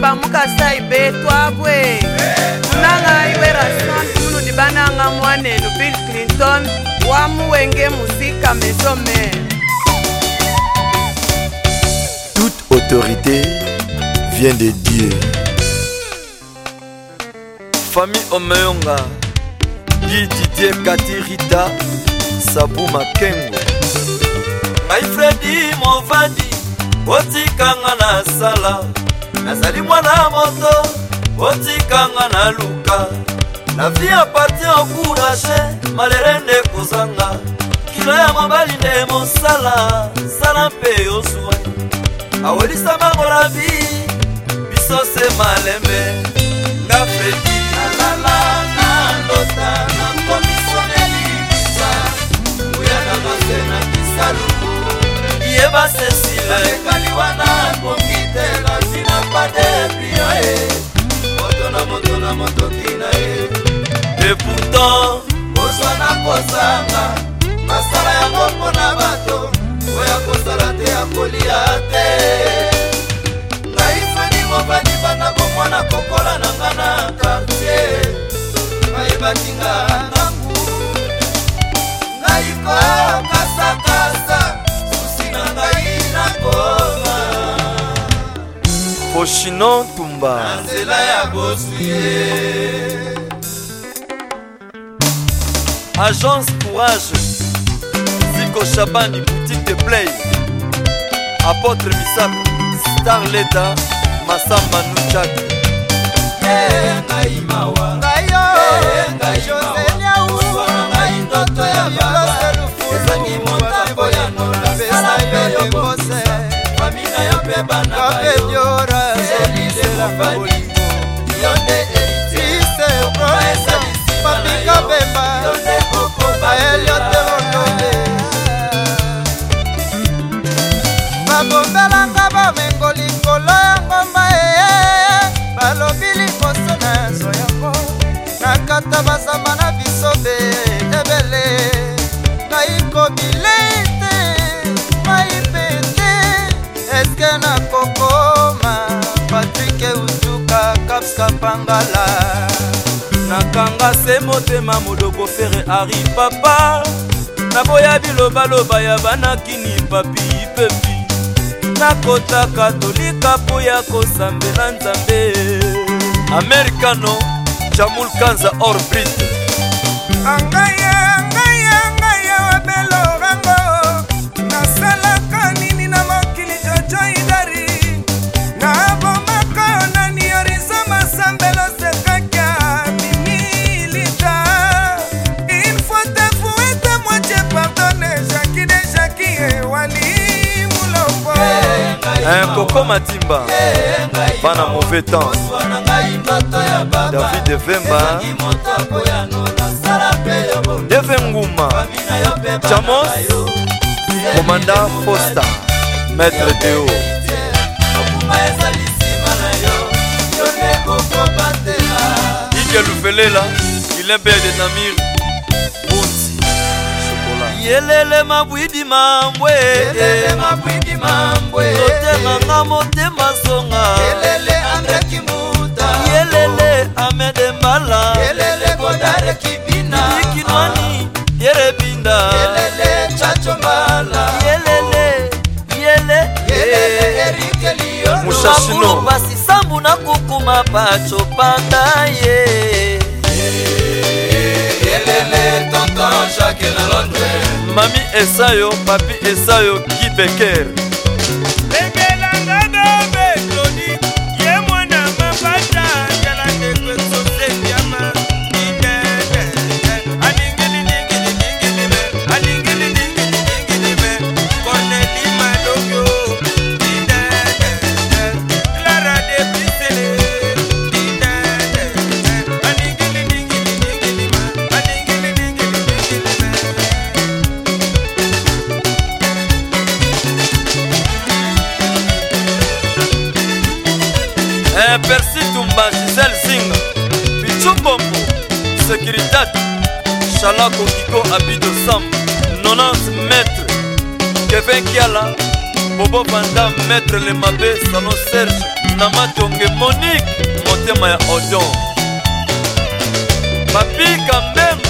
bamukasai betwabwe kunangai werason mulundi bananga mwanenu bill clinton wamuwenge musika mesome toute autorité vient de dieu famille omeyonga yi didie katirita sabu makengo ngai fredi movadi otikanga na sala nazali mwana moto otikanga na luka la vi apartien au courage malere nde kozanga kilo ya mobali nde mosala sala mpe yozwa awelisama molabi biso se malembe nga fredi nalala na ndota na komisoneli bisa oyananga se na bisaluku yeba sesila ekaliwana na motoki na ye e pourtant kozwa na kozanga masala yango mpo na bato oyo kosala te ya kolia te boshino ntumba na nzela ya boswi ye agence courage ziko shabani petite play apôtre misaka star leda masambanu London. nakanga se motema modoko fere ari papa naboya bilobaloba ya banakini papi pepi nakotaka tolika mpo ya kosambela nzambe americano jamul kanza or brit angaye kokoma eh, timba bana mauvais temps david evemba deve nguma chamos komanda posta maître deo ike lufelela ilin pere de namir bunt yelele mabwidi mambwe otemanga motema songa yelele amede mbala ikinwani yerebinda yelele chacho mbala yelele yele eh. musasino basi sambu na kukuma pacho panda ye yelele tonton jacques lalonde mami esayo papi esayo kibeker Chala Kokiko Abido Sam 90 mètres Kevin Kiala Bobo Banda Maître Lemabe Salon Serge Namatonge Monique motema ya odon papika mbembo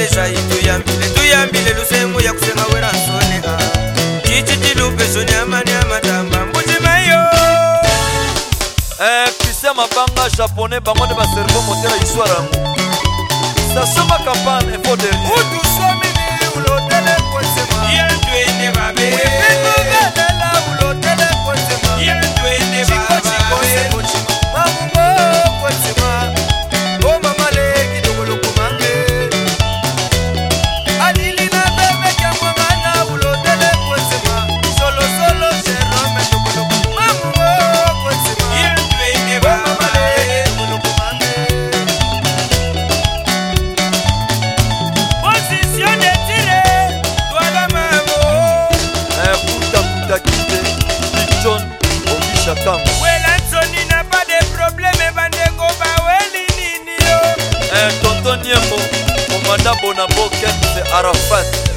lesai tuyambile tuyambile lusengu ya kusenga wera nsonea chichi chilupe soni amani amatamba mbuzimayo kristian eh, mabanga japonais bango nde baservo motera histoire yango sasoma campagne efo dernier out of breath.